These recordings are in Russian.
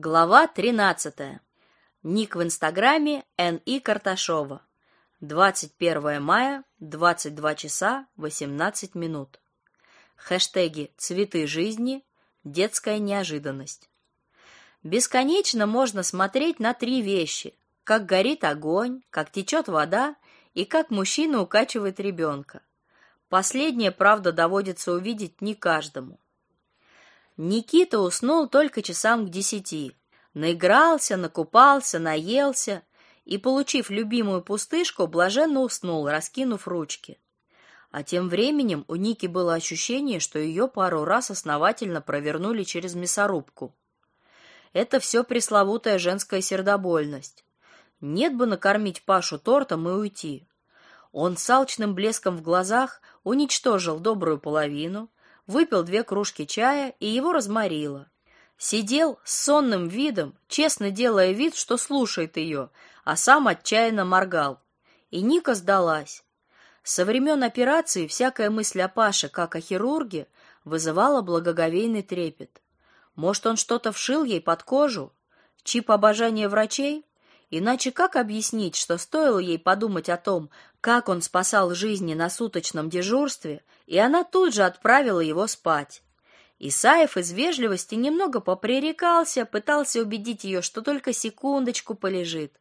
Глава 13. Ник в Инстаграме Н.И. Карташова. 21 мая, 22 часа 18 минут. Хэштеги «Цветы жизни», «Детская неожиданность». Бесконечно можно смотреть на три вещи. Как горит огонь, как течет вода и как мужчина укачивает ребенка. Последнее, правда, доводится увидеть не каждому. Никита уснул только часам к десяти. Наигрался, накупался, наелся и, получив любимую пустышку, блаженно уснул, раскинув ручки. А тем временем у Ники было ощущение, что ее пару раз основательно провернули через мясорубку. Это все пресловутая женская сердобольность. Нет бы накормить Пашу тортом и уйти. Он с алчным блеском в глазах уничтожил добрую половину, выпил две кружки чая и его разморило. Сидел с сонным видом, честно делая вид, что слушает ее, а сам отчаянно моргал. И Ника сдалась. Со времен операции всякая мысль о Паше, как о хирурге, вызывала благоговейный трепет. Может, он что-то вшил ей под кожу? Чип обожания врачей? Иначе как объяснить, что стоило ей подумать о том, как он спасал жизни на суточном дежурстве, и она тут же отправила его спать? Исаев из вежливости немного попререкался, пытался убедить ее, что только секундочку полежит,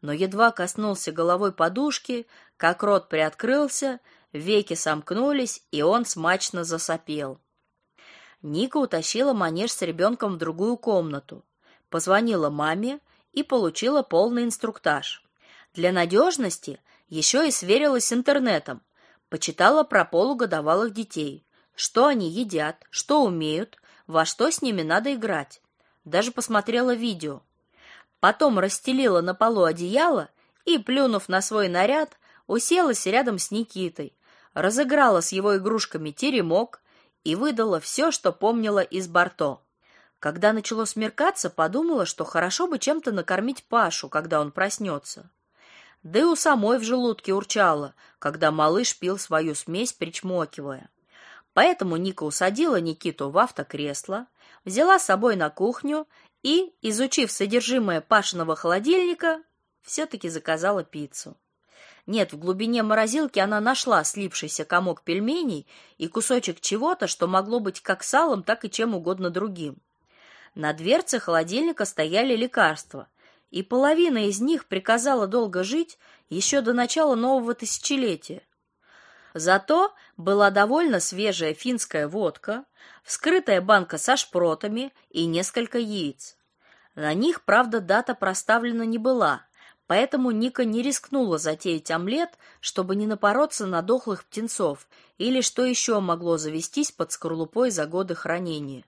но едва коснулся головой подушки, как рот приоткрылся, веки сомкнулись, и он смачно засопел. Ника утащила манеж с ребенком в другую комнату, позвонила маме и получила полный инструктаж. Для надежности еще и сверилась с интернетом, почитала про полугодовалых детей, что они едят, что умеют, во что с ними надо играть. Даже посмотрела видео. Потом расстелила на полу одеяло и, плюнув на свой наряд, уселась рядом с Никитой, разыграла с его игрушками теремок и выдала все, что помнила из Барто. Когда начало смеркаться, подумала, что хорошо бы чем-то накормить Пашу, когда он проснется. Да и у самой в желудке урчало, когда малыш пил свою смесь, причмокивая. Поэтому Ника усадила Никиту в автокресло, взяла с собой на кухню и, изучив содержимое Пашиного холодильника, все-таки заказала пиццу. Нет, в глубине морозилки она нашла слипшийся комок пельменей и кусочек чего-то, что могло быть как салом, так и чем угодно другим. На дверце холодильника стояли лекарства, и половина из них приказала долго жить еще до начала нового тысячелетия. Зато была довольно свежая финская водка, вскрытая банка со шпротами и несколько яиц. На них, правда, дата проставлена не была, поэтому Ника не рискнула затеять омлет, чтобы не напороться на дохлых птенцов или что еще могло завестись под скорлупой за годы хранения.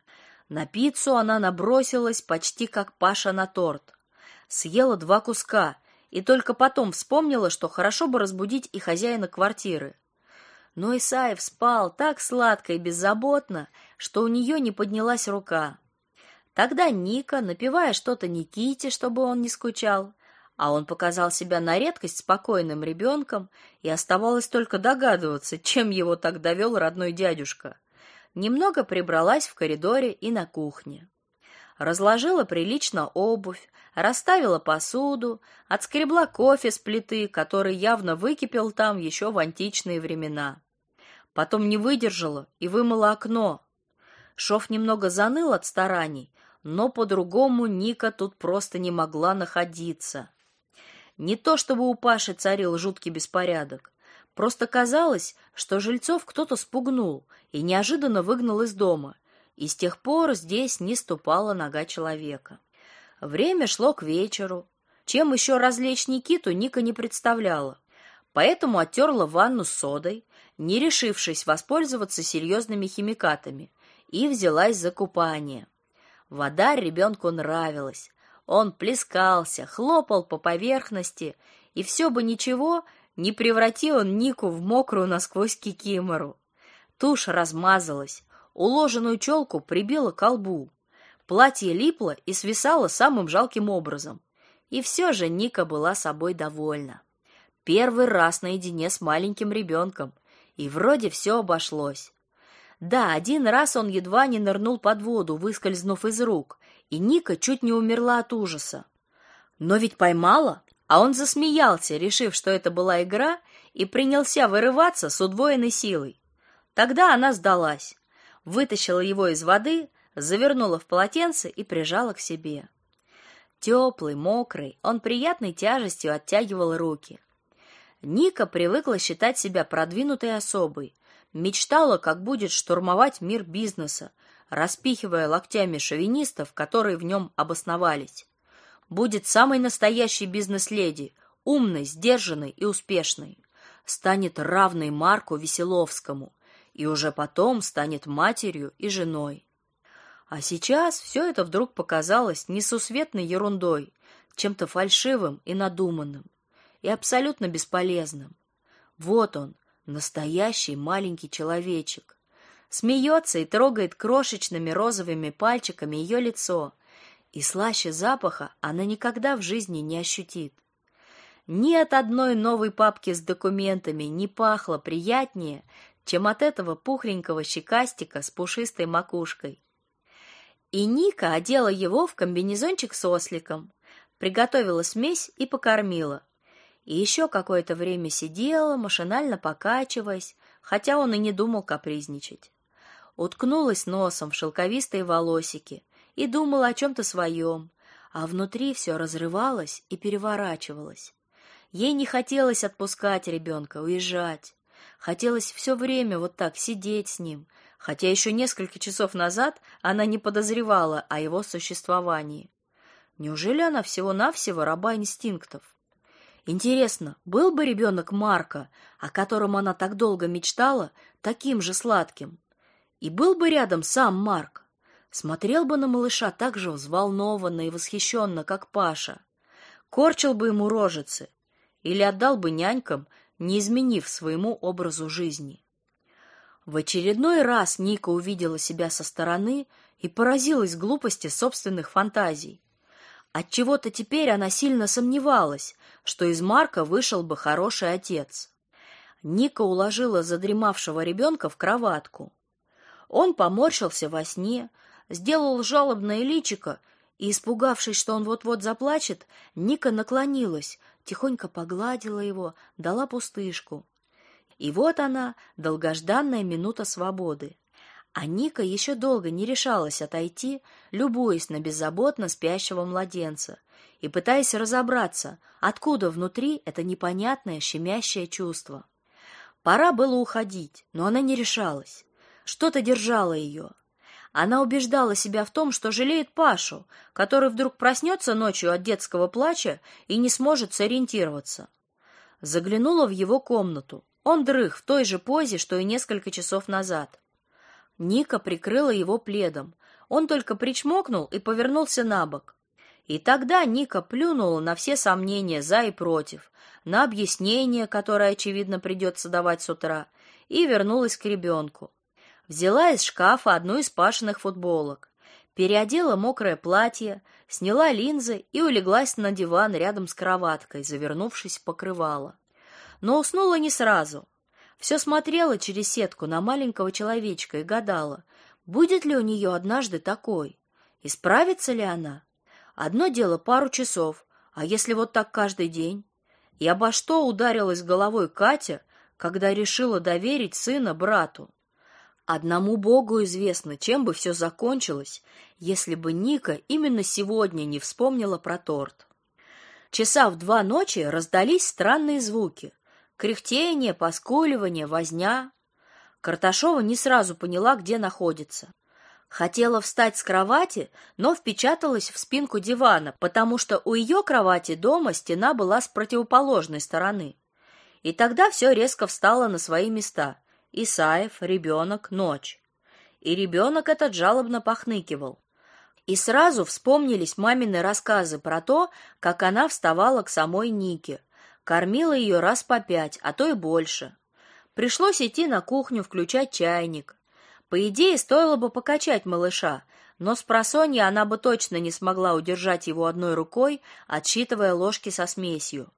На пиццу она набросилась почти как Паша на торт. Съела два куска и только потом вспомнила, что хорошо бы разбудить и хозяина квартиры. Но Исаев спал так сладко и беззаботно, что у нее не поднялась рука. Тогда Ника, напевая что-то Никите, чтобы он не скучал, а он показал себя на редкость спокойным ребенком, и оставалось только догадываться, чем его так довел родной дядюшка немного прибралась в коридоре и на кухне. Разложила прилично обувь, расставила посуду, отскребла кофе с плиты, который явно выкипел там еще в античные времена. Потом не выдержала и вымыла окно. Шов немного заныл от стараний, но по-другому Ника тут просто не могла находиться. Не то чтобы у Паши царил жуткий беспорядок, Просто казалось, что жильцов кто-то спугнул и неожиданно выгнал из дома, и с тех пор здесь не ступала нога человека. Время шло к вечеру. Чем еще развлечь Никиту, Ника не представляла. Поэтому оттерла ванну содой, не решившись воспользоваться серьезными химикатами, и взялась за купание. Вода ребенку нравилась. Он плескался, хлопал по поверхности, и все бы ничего, не превратил он Нику в мокрую насквозь кикимору. Тушь размазалась, уложенную челку прибила к колбу. Платье липло и свисало самым жалким образом. И все же Ника была собой довольна. Первый раз наедине с маленьким ребенком, и вроде все обошлось. Да, один раз он едва не нырнул под воду, выскользнув из рук, и Ника чуть не умерла от ужаса. Но ведь поймала, а он засмеялся, решив, что это была игра, и принялся вырываться с удвоенной силой. Тогда она сдалась, вытащила его из воды, завернула в полотенце и прижала к себе. Теплый, мокрый, он приятной тяжестью оттягивал руки. Ника привыкла считать себя продвинутой особой, мечтала, как будет штурмовать мир бизнеса, распихивая локтями шовинистов, которые в нем обосновались. Будет самой настоящей бизнес-леди, умной, сдержанной и успешной. Станет равной Марку Веселовскому и уже потом станет матерью и женой. А сейчас все это вдруг показалось несусветной ерундой, чем-то фальшивым и надуманным и абсолютно бесполезным. Вот он, настоящий маленький человечек. Смеется и трогает крошечными розовыми пальчиками ее лицо, и слаще запаха она никогда в жизни не ощутит. Ни от одной новой папки с документами не пахло приятнее, чем от этого пухленького щекастика с пушистой макушкой. И Ника одела его в комбинезончик с осликом, приготовила смесь и покормила, и еще какое-то время сидела, машинально покачиваясь, хотя он и не думал капризничать. Уткнулась носом в шелковистые волосики и думала о чем-то своем, а внутри все разрывалось и переворачивалось. Ей не хотелось отпускать ребенка, уезжать. Хотелось все время вот так сидеть с ним, хотя еще несколько часов назад она не подозревала о его существовании. Неужели она всего-навсего раба инстинктов? Интересно, был бы ребенок Марка, о котором она так долго мечтала, таким же сладким? И был бы рядом сам Марк? Смотрел бы на малыша так же взволнованно и восхищенно, как Паша? Корчил бы ему рожицы? Или отдал бы нянькам, не изменив своему образу жизни? В очередной раз Ника увидела себя со стороны и поразилась глупости собственных фантазий. От чего-то теперь она сильно сомневалась, что из Марка вышел бы хороший отец. Ника уложила задремавшего ребенка в кроватку. Он поморщился во сне, сделал жалобное личико, и, испугавшись, что он вот-вот заплачет, Ника наклонилась, тихонько погладила его, дала пустышку. И вот она, долгожданная минута свободы. А Ника еще долго не решалась отойти, любуясь на беззаботно спящего младенца и пытаясь разобраться, откуда внутри это непонятное щемящее чувство. Пора было уходить, но она не решалась. Что-то держало ее. Она убеждала себя в том, что жалеет Пашу, который вдруг проснется ночью от детского плача и не сможет сориентироваться. Заглянула в его комнату. Он дрых в той же позе, что и несколько часов назад. Ника прикрыла его пледом. Он только причмокнул и повернулся на бок. И тогда Ника плюнула на все сомнения за и против, на объяснение, которое, очевидно, придется давать с утра, и вернулась к ребенку. Взяла из шкафа одну из пашенных футболок, переодела мокрое платье, сняла линзы и улеглась на диван рядом с кроваткой, завернувшись в покрывало. Но уснула не сразу. Все смотрела через сетку на маленького человечка и гадала, будет ли у нее однажды такой, и справится ли она. Одно дело пару часов, а если вот так каждый день? И обо что ударилась головой Катя, когда решила доверить сына брату? Одному Богу известно, чем бы все закончилось, если бы Ника именно сегодня не вспомнила про торт. Часа в два ночи раздались странные звуки. Кряхтение, поскуливание, возня. Карташова не сразу поняла, где находится. Хотела встать с кровати, но впечаталась в спинку дивана, потому что у ее кровати дома стена была с противоположной стороны. И тогда все резко встало на свои места. Исаев, ребенок, ночь. И ребенок этот жалобно похныкивал. И сразу вспомнились мамины рассказы про то, как она вставала к самой Нике, Кормила ее раз по пять, а то и больше. Пришлось идти на кухню, включать чайник. По идее, стоило бы покачать малыша, но с просонья она бы точно не смогла удержать его одной рукой, отсчитывая ложки со смесью.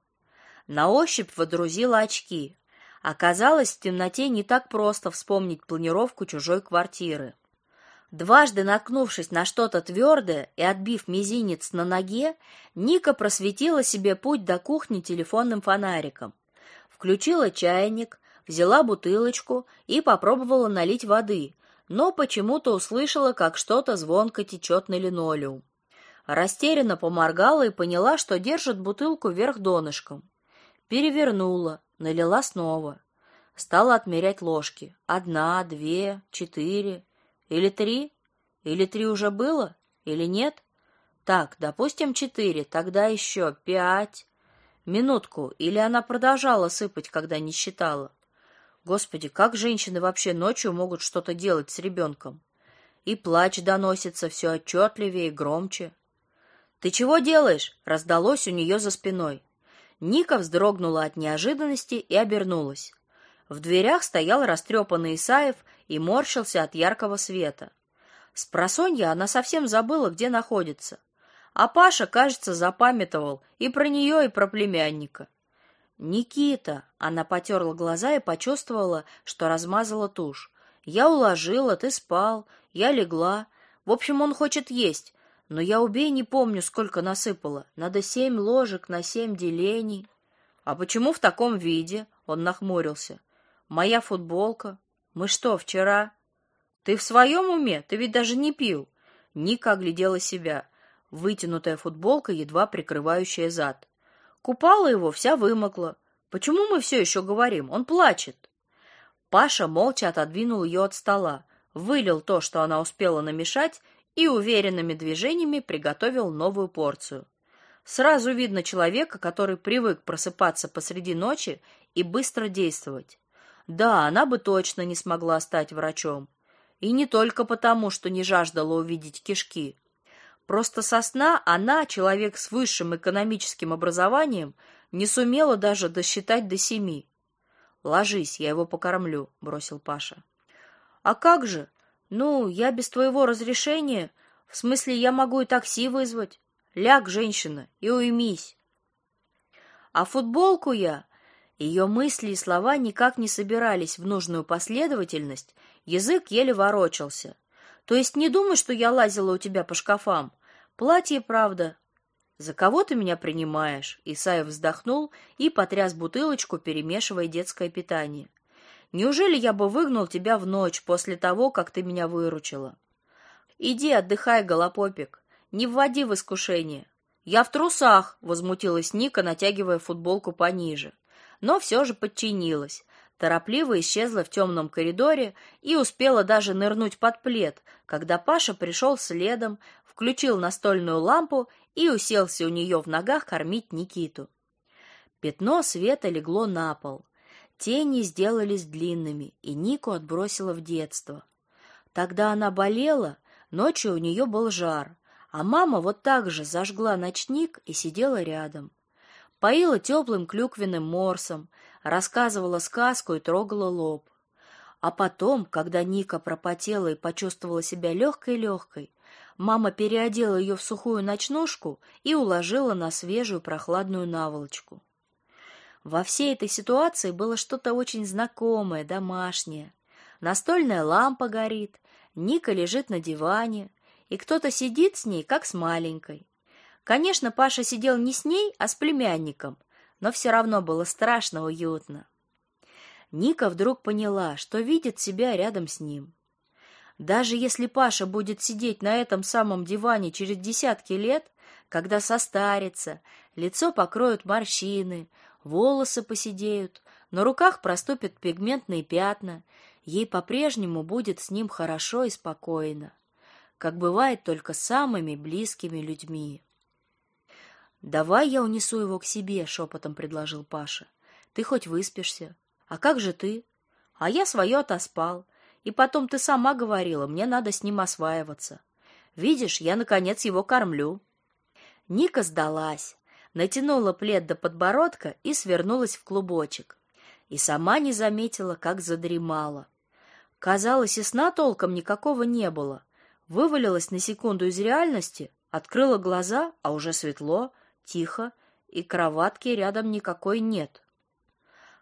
На ощупь водрузила очки. Оказалось, в темноте не так просто вспомнить планировку чужой квартиры. Дважды наткнувшись на что-то твердое и отбив мизинец на ноге, Ника просветила себе путь до кухни телефонным фонариком. Включила чайник, взяла бутылочку и попробовала налить воды, но почему-то услышала, как что-то звонко течет на линолеум. Растерянно поморгала и поняла, что держит бутылку вверх донышком. Перевернула, налила снова. Стала отмерять ложки. Одна, две, четыре. Или три? Или три уже было? Или нет? Так, допустим, четыре, тогда еще пять. Минутку. Или она продолжала сыпать, когда не считала? Господи, как женщины вообще ночью могут что-то делать с ребенком? И плач доносится все отчетливее и громче. «Ты чего делаешь?» — раздалось у нее за спиной. Ника вздрогнула от неожиданности и обернулась. В дверях стоял растрепанный Исаев и морщился от яркого света. С просонья она совсем забыла, где находится. А Паша, кажется, запамятовал и про нее, и про племянника. «Никита!» — она потерла глаза и почувствовала, что размазала тушь. «Я уложила, ты спал, я легла. В общем, он хочет есть, но я убей не помню, сколько насыпала. Надо семь ложек на семь делений». «А почему в таком виде?» — он нахмурился. «Моя футболка. Мы что, вчера?» «Ты в своем уме? Ты ведь даже не пил!» Ника оглядела себя. Вытянутая футболка, едва прикрывающая зад. Купала его, вся вымокла. Почему мы все еще говорим? Он плачет. Паша молча отодвинул ее от стола, вылил то, что она успела намешать, и уверенными движениями приготовил новую порцию. Сразу видно человека, который привык просыпаться посреди ночи и быстро действовать. Да, она бы точно не смогла стать врачом. И не только потому, что не жаждала увидеть кишки. Просто со сна она, человек с высшим экономическим образованием, не сумела даже досчитать до семи. «Ложись, я его покормлю», — бросил Паша. «А как же? Ну, я без твоего разрешения... В смысле, я могу и такси вызвать. Ляг, женщина, и уймись». «А футболку я...» Ее мысли и слова никак не собирались в нужную последовательность, язык еле ворочался. То есть не думай, что я лазила у тебя по шкафам. Платье, правда. За кого ты меня принимаешь? Исаев вздохнул и потряс бутылочку, перемешивая детское питание. Неужели я бы выгнал тебя в ночь после того, как ты меня выручила? Иди отдыхай, голопопик. Не вводи в искушение. Я в трусах, возмутилась Ника, натягивая футболку пониже. Но все же подчинилась торопливо исчезла в темном коридоре и успела даже нырнуть под плед, когда Паша пришел следом, включил настольную лампу и уселся у нее в ногах кормить Никиту. Пятно света легло на пол. Тени сделались длинными, и Нику отбросило в детство. Тогда она болела, ночью у нее был жар, а мама вот так же зажгла ночник и сидела рядом. Поила теплым клюквенным морсом, рассказывала сказку и трогала лоб. А потом, когда Ника пропотела и почувствовала себя легкой-легкой, мама переодела ее в сухую ночнушку и уложила на свежую прохладную наволочку. Во всей этой ситуации было что-то очень знакомое, домашнее. Настольная лампа горит, Ника лежит на диване, и кто-то сидит с ней, как с маленькой. Конечно, Паша сидел не с ней, а с племянником, но все равно было страшно уютно. Ника вдруг поняла, что видит себя рядом с ним. Даже если Паша будет сидеть на этом самом диване через десятки лет, когда состарится, лицо покроют морщины, волосы поседеют, на руках проступят пигментные пятна, ей по-прежнему будет с ним хорошо и спокойно, как бывает только с самыми близкими людьми. «Давай я унесу его к себе», — шепотом предложил Паша. «Ты хоть выспишься. А как же ты?» «А я свое отоспал. И потом ты сама говорила, мне надо с ним осваиваться. Видишь, я, наконец, его кормлю». Ника сдалась, натянула плед до подбородка и свернулась в клубочек. И сама не заметила, как задремала. Казалось, и сна толком никакого не было. Вывалилась на секунду из реальности, открыла глаза, а уже светло — тихо, и кроватки рядом никакой нет.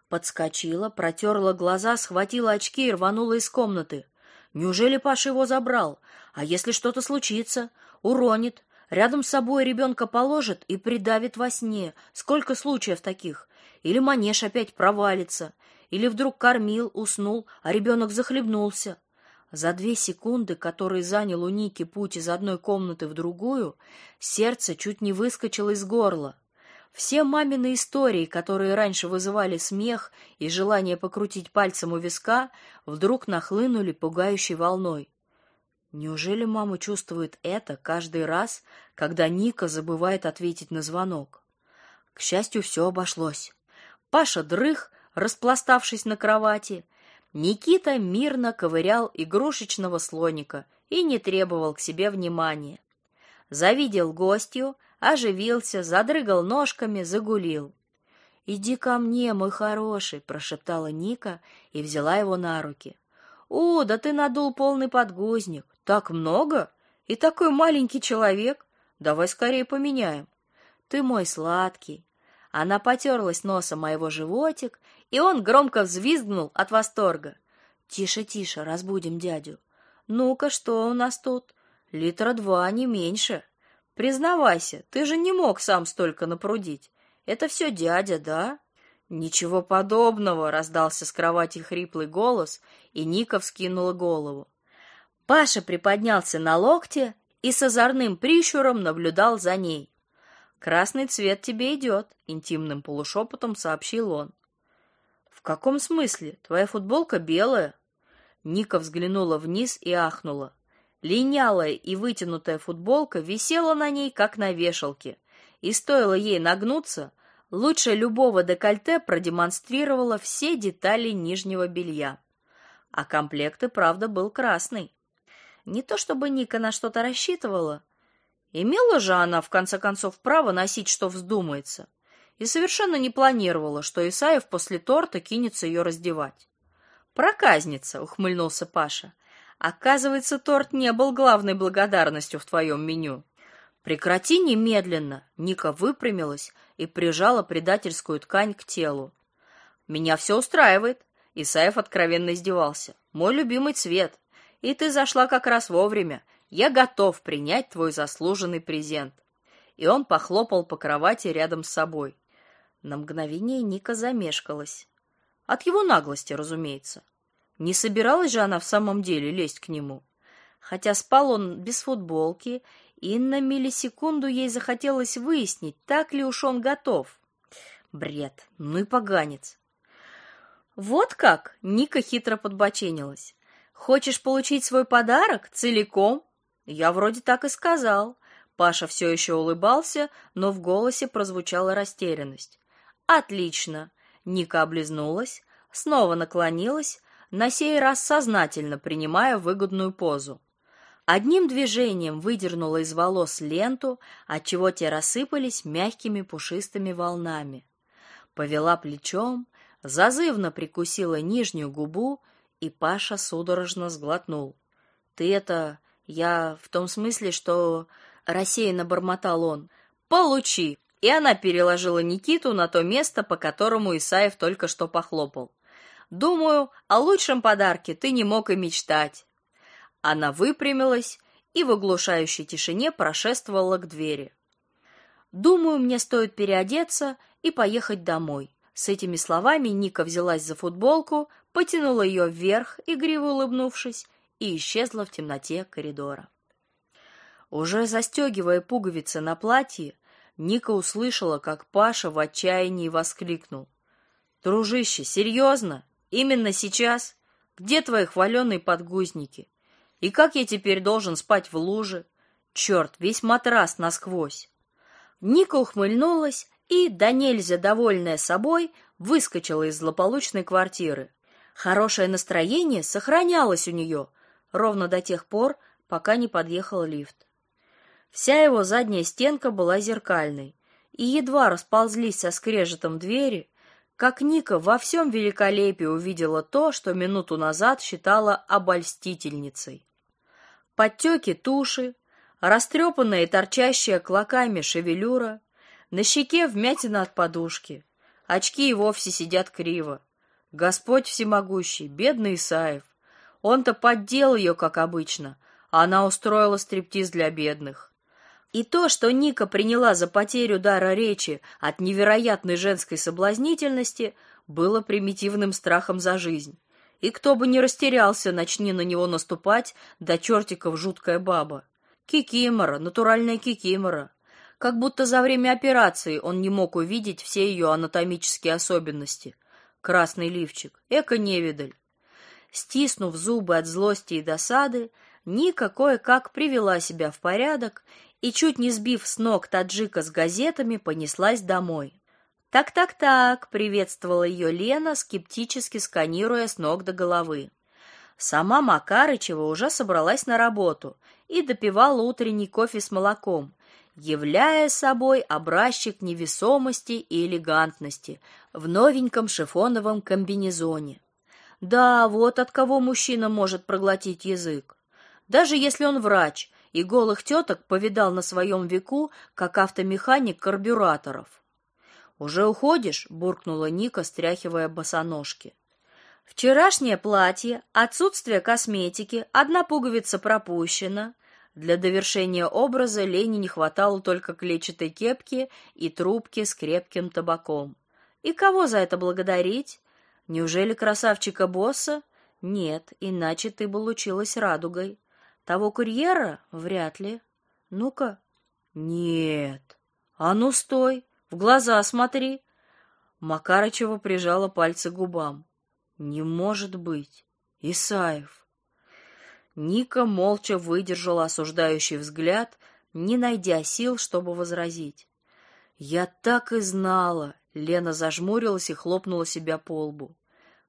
Подскочила, протерла глаза, схватила очки и рванула из комнаты. Неужели Паша его забрал? А если что-то случится? Уронит. Рядом с собой ребенка положит и придавит во сне. Сколько случаев таких? Или манеж опять провалится. Или вдруг кормил, уснул, а ребенок захлебнулся. За две секунды, которые занял у Ники путь из одной комнаты в другую, сердце чуть не выскочило из горла. Все мамины истории, которые раньше вызывали смех и желание покрутить пальцем у виска, вдруг нахлынули пугающей волной. Неужели мама чувствует это каждый раз, когда Ника забывает ответить на звонок? К счастью, все обошлось. Паша дрых, распластавшись на кровати. Никита мирно ковырял игрушечного слоника и не требовал к себе внимания. Завидел гостью, оживился, задрыгал ножками, загулил. «Иди ко мне, мой хороший», — прошептала Ника и взяла его на руки. «О, да ты надул полный подгузник! Так много? И такой маленький человек! Давай скорее поменяем!» «Ты мой сладкий!» Она потерлась носом моего животик, и он громко взвизгнул от восторга. «Тише, тише, разбудим дядю. Ну-ка, что у нас тут? Литра два, не меньше!» Признавайся, ты же не мог сам столько напрудить. Это все дядя, да? Ничего подобного, раздался с кровати хриплый голос, и Ника вскинула голову. Паша приподнялся на локте и с озорным прищуром наблюдал за ней. Красный цвет тебе идет», — интимным полушепотом сообщил он. В каком смысле? Твоя футболка белая? Ника взглянула вниз и ахнула. Линялая и вытянутая футболка висела на ней, как на вешалке, и стоило ей нагнуться, лучше любого декольте продемонстрировала все детали нижнего белья. А комплект и правда был красный. Не то чтобы Ника на что-то рассчитывала. Имела же она, в конце концов, право носить, что вздумается. И совершенно не планировала, что Исаев после торта кинется ее раздевать. «Проказница!» — ухмыльнулся Паша. Оказывается, торт не был главной благодарностью в твоем меню. Прекрати немедленно. Ника выпрямилась и прижала предательскую ткань к телу. Меня все устраивает. Исаев откровенно издевался. Мой любимый цвет. И ты зашла как раз вовремя. Я готов принять твой заслуженный презент. И он похлопал по кровати рядом с собой. На мгновение Ника замешкалась. От его наглости, разумеется. Не собиралась же она в самом деле лезть к нему. Хотя спал он без футболки, и на миллисекунду ей захотелось выяснить, так ли уж он готов. Бред, ну и поганец. Вот как, Ника хитро подбоченилась. Хочешь получить свой подарок целиком? Я вроде так и сказал. Паша все еще улыбался, но в голосе прозвучала растерянность. Отлично. Ника облизнулась, снова наклонилась, на сей раз сознательно принимая выгодную позу. Одним движением выдернула из волос ленту, отчего те рассыпались мягкими пушистыми волнами. Повела плечом, зазывно прикусила нижнюю губу, и Паша судорожно сглотнул. «Ты это... Я в том смысле, что...» — рассеянно бормотал он. «Получи!» И она переложила Никиту на то место, по которому Исаев только что похлопал. Думаю, о лучшем подарке ты не мог и мечтать. Она выпрямилась и в оглушающей тишине прошествовала к двери. Думаю, мне стоит переодеться и поехать домой. С этими словами Ника взялась за футболку, потянула ее вверх, игриво улыбнувшись, и исчезла в темноте коридора. Уже застегивая пуговицы на платье, Ника услышала, как Паша в отчаянии воскликнул: "Дружище, серьезно? Именно сейчас? Где твои хваленые подгузники? И как я теперь должен спать в луже? Черт, весь матрас насквозь. Ника ухмыльнулась и, да нельзя довольная собой, выскочила из злополучной квартиры. Хорошее настроение сохранялось у нее ровно до тех пор, пока не подъехал лифт. Вся его задняя стенка была зеркальной, и едва расползлись со скрежетом двери, как Ника во всем великолепии увидела то, что минуту назад считала обольстительницей. Подтеки туши, растрепанная и торчащая клоками шевелюра, на щеке вмятина от подушки. Очки и вовсе сидят криво. Господь всемогущий, бедный Исаев. Он-то поддел ее, как обычно, а она устроила стриптиз для бедных. И то, что Ника приняла за потерю дара речи от невероятной женской соблазнительности, было примитивным страхом за жизнь. И кто бы не растерялся, начни на него наступать, до чертиков жуткая баба. Кикимора, натуральная кикимора. Как будто за время операции он не мог увидеть все ее анатомические особенности. Красный лифчик, эко-невидаль. Стиснув зубы от злости и досады, Ника кое-как привела себя в порядок и, чуть не сбив с ног таджика с газетами, понеслась домой. «Так-так-так», — приветствовала ее Лена, скептически сканируя с ног до головы. Сама Макарычева уже собралась на работу и допивала утренний кофе с молоком, являя собой образчик невесомости и элегантности в новеньком шифоновом комбинезоне. Да, вот от кого мужчина может проглотить язык. Даже если он врач и голых теток повидал на своем веку, как автомеханик карбюраторов. «Уже уходишь?» — буркнула Ника, стряхивая босоножки. «Вчерашнее платье, отсутствие косметики, одна пуговица пропущена». Для довершения образа Лене не хватало только клетчатой кепки и трубки с крепким табаком. И кого за это благодарить? Неужели красавчика-босса? Нет, иначе ты бы лучилась радугой. Того курьера? Вряд ли. Ну-ка. Нет. А ну стой, в глаза смотри. Макарычева прижала пальцы к губам. Не может быть. Исаев. Ника молча выдержала осуждающий взгляд, не найдя сил, чтобы возразить. Я так и знала, Лена зажмурилась и хлопнула себя по лбу.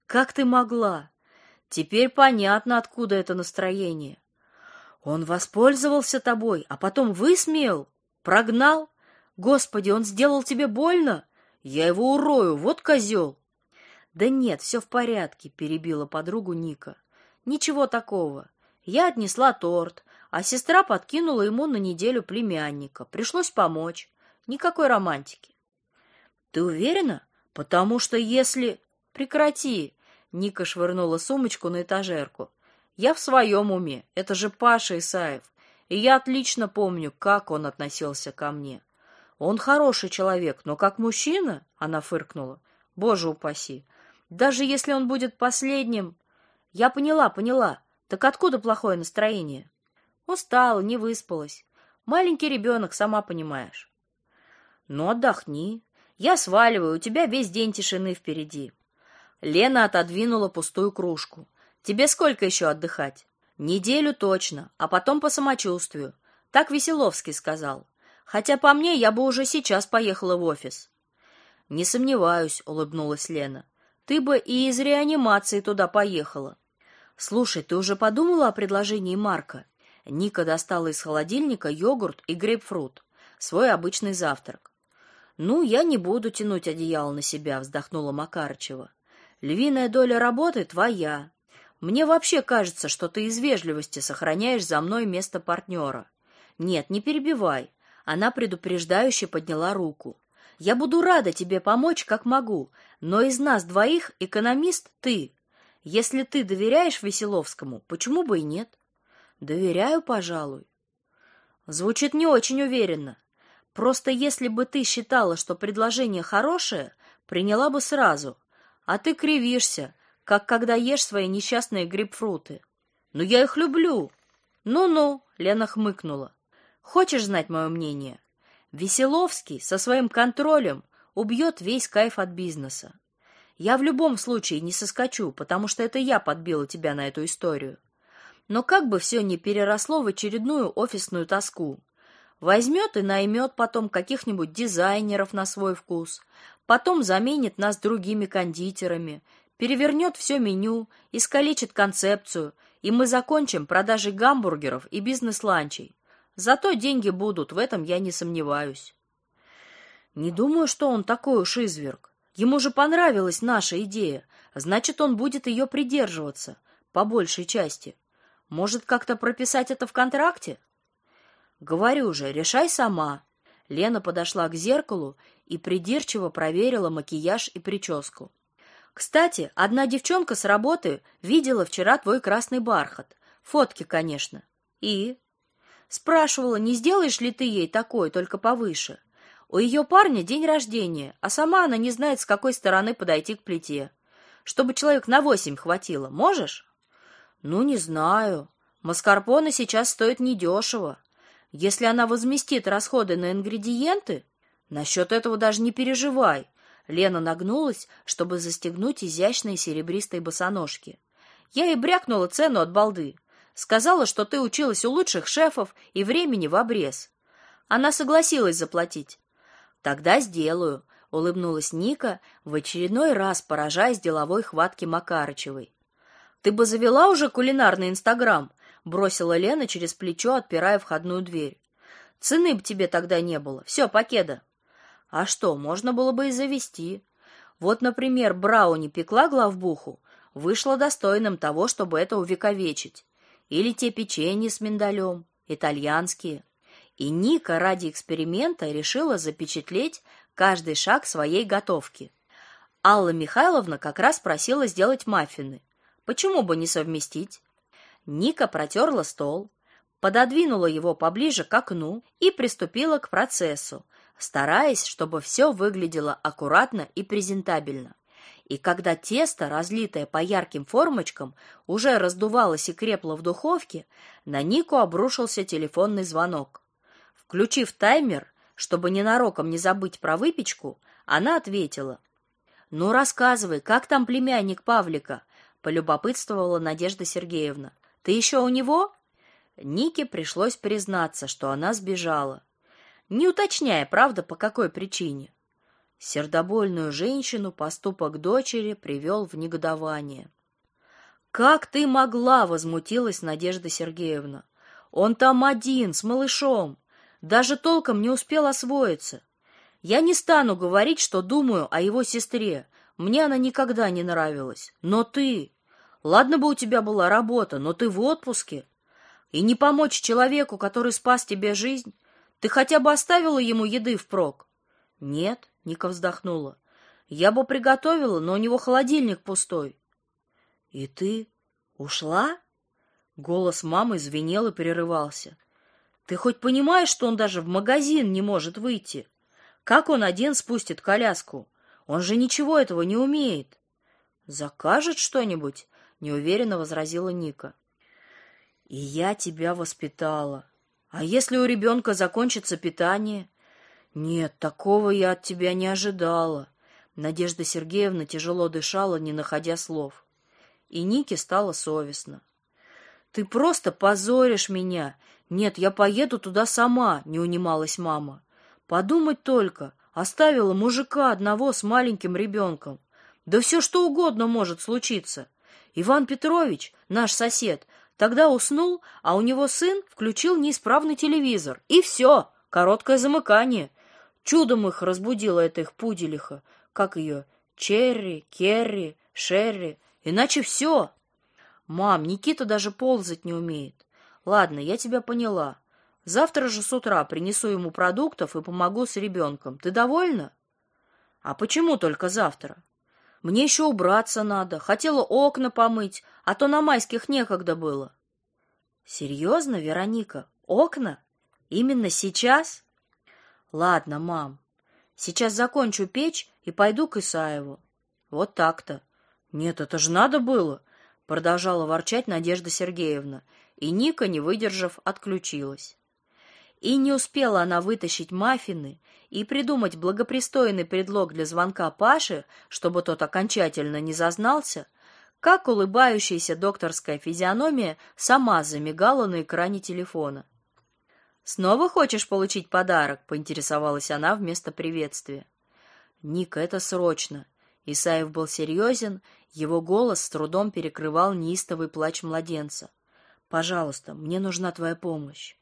Как ты могла? Теперь понятно, откуда это настроение. Он воспользовался тобой, а потом высмеял, прогнал. Господи, он сделал тебе больно? Я его урою, вот козел!» Да нет, все в порядке, перебила подругу Ника. Ничего такого. Я отнесла торт, а сестра подкинула ему на неделю племянника. Пришлось помочь. Никакой романтики. Ты уверена? Потому что если прекрати, Ника швырнула сумочку на этажерку. Я в своем уме. Это же Паша Исаев. И я отлично помню, как он относился ко мне. Он хороший человек, но как мужчина, она фыркнула. Боже упаси. Даже если он будет последним, я поняла, поняла. Так откуда плохое настроение? Устала, не выспалась. Маленький ребенок, сама понимаешь. Ну отдохни. Я сваливаю, у тебя весь день тишины впереди. Лена отодвинула пустую кружку. Тебе сколько еще отдыхать? Неделю точно, а потом по самочувствию. Так Веселовский сказал. Хотя по мне я бы уже сейчас поехала в офис. Не сомневаюсь, улыбнулась Лена. Ты бы и из реанимации туда поехала. Слушай, ты уже подумала о предложении Марка? Ника достала из холодильника йогурт и грейпфрут, свой обычный завтрак. Ну, я не буду тянуть одеяло на себя, вздохнула Макарычева. Львиная доля работы твоя. Мне вообще кажется, что ты из вежливости сохраняешь за мной место партнера. Нет, не перебивай. Она предупреждающе подняла руку. Я буду рада тебе помочь, как могу, но из нас двоих экономист ты. Если ты доверяешь Веселовскому, почему бы и нет? Доверяю, пожалуй. Звучит не очень уверенно. Просто если бы ты считала, что предложение хорошее, приняла бы сразу. А ты кривишься, как когда ешь свои несчастные грейпфруты. Но я их люблю. Ну-ну, Лена хмыкнула. Хочешь знать мое мнение? Веселовский со своим контролем убьет весь кайф от бизнеса. Я в любом случае не соскочу, потому что это я подбила тебя на эту историю. Но как бы все ни переросло в очередную офисную тоску. Возьмет и наймет потом каких-нибудь дизайнеров на свой вкус, потом заменит нас другими кондитерами, перевернет все меню, искалечит концепцию, и мы закончим продажей гамбургеров и бизнес-ланчей. Зато деньги будут, в этом я не сомневаюсь. Не думаю, что он такой уж изверг. Ему же понравилась наша идея, значит, он будет ее придерживаться, по большей части. Может, как-то прописать это в контракте? Говорю же, решай сама. Лена подошла к зеркалу и придирчиво проверила макияж и прическу. Кстати, одна девчонка с работы видела вчера твой красный бархат. Фотки, конечно. И спрашивала, не сделаешь ли ты ей такой, только повыше. У ее парня день рождения, а сама она не знает, с какой стороны подойти к плите. Чтобы человек на восемь хватило. Можешь? Ну, не знаю. Маскарпоне сейчас стоит недешево. Если она возместит расходы на ингредиенты, насчет этого даже не переживай. Лена нагнулась, чтобы застегнуть изящные серебристые босоножки. Я ей брякнула цену от балды. Сказала, что ты училась у лучших шефов и времени в обрез. Она согласилась заплатить. Тогда сделаю, улыбнулась Ника, в очередной раз поражаясь деловой хватке Макарычевой. Ты бы завела уже кулинарный Инстаграм, бросила Лена через плечо, отпирая входную дверь. Цены б тебе тогда не было. Все, покеда. А что, можно было бы и завести. Вот, например, брауни пекла главбуху, вышло достойным того, чтобы это увековечить. Или те печенья с миндалем, итальянские. И Ника ради эксперимента решила запечатлеть каждый шаг своей готовки. Алла Михайловна как раз просила сделать маффины. Почему бы не совместить? Ника протерла стол, пододвинула его поближе к окну и приступила к процессу, стараясь, чтобы все выглядело аккуратно и презентабельно. И когда тесто, разлитое по ярким формочкам, уже раздувалось и крепло в духовке, на Нику обрушился телефонный звонок. Включив таймер, чтобы ненароком не забыть про выпечку, она ответила: "Ну рассказывай, как там племянник Павлика?" полюбопытствовала Надежда Сергеевна. "Ты еще у него?" Нике пришлось признаться, что она сбежала не уточняя, правда, по какой причине. Сердобольную женщину поступок дочери привел в негодование. Как ты могла, возмутилась Надежда Сергеевна. Он там один с малышом, даже толком не успел освоиться. Я не стану говорить, что думаю о его сестре. Мне она никогда не нравилась. Но ты, ладно бы у тебя была работа, но ты в отпуске, и не помочь человеку, который спас тебе жизнь, ты хотя бы оставила ему еды впрок? Нет, Ника вздохнула. Я бы приготовила, но у него холодильник пустой. И ты ушла? Голос мамы звенел и прерывался. Ты хоть понимаешь, что он даже в магазин не может выйти? Как он один спустит коляску? Он же ничего этого не умеет. Закажет что-нибудь, неуверенно возразила Ника. И я тебя воспитала, а если у ребенка закончится питание? Нет, такого я от тебя не ожидала. Надежда Сергеевна тяжело дышала, не находя слов. И Нике стало совестно. Ты просто позоришь меня. Нет, я поеду туда сама, не унималась мама. Подумать только, оставила мужика одного с маленьким ребенком. Да все что угодно может случиться. Иван Петрович, наш сосед, Тогда уснул, а у него сын включил неисправный телевизор. И все, короткое замыкание. Чудом их разбудила эта их пуделиха. Как ее? Черри, Керри, Шерри. Иначе все. Мам, Никита даже ползать не умеет. Ладно, я тебя поняла. Завтра же с утра принесу ему продуктов и помогу с ребенком. Ты довольна? А почему только завтра? Мне еще убраться надо, хотела окна помыть, а то на майских некогда было. Серьезно, Вероника? Окна? Именно сейчас? Ладно, мам. Сейчас закончу печь и пойду к Исаеву. Вот так-то. Нет, это же надо было, продолжала ворчать Надежда Сергеевна, и Ника, не выдержав, отключилась. И не успела она вытащить маффины и придумать благопристойный предлог для звонка Паше, чтобы тот окончательно не зазнался, как улыбающаяся докторская физиономия сама замигала на экране телефона. Снова хочешь получить подарок? поинтересовалась она вместо приветствия. Ника, это срочно. Исаев был серьезен, его голос с трудом перекрывал неистовый плач младенца. Пожалуйста, мне нужна твоя помощь.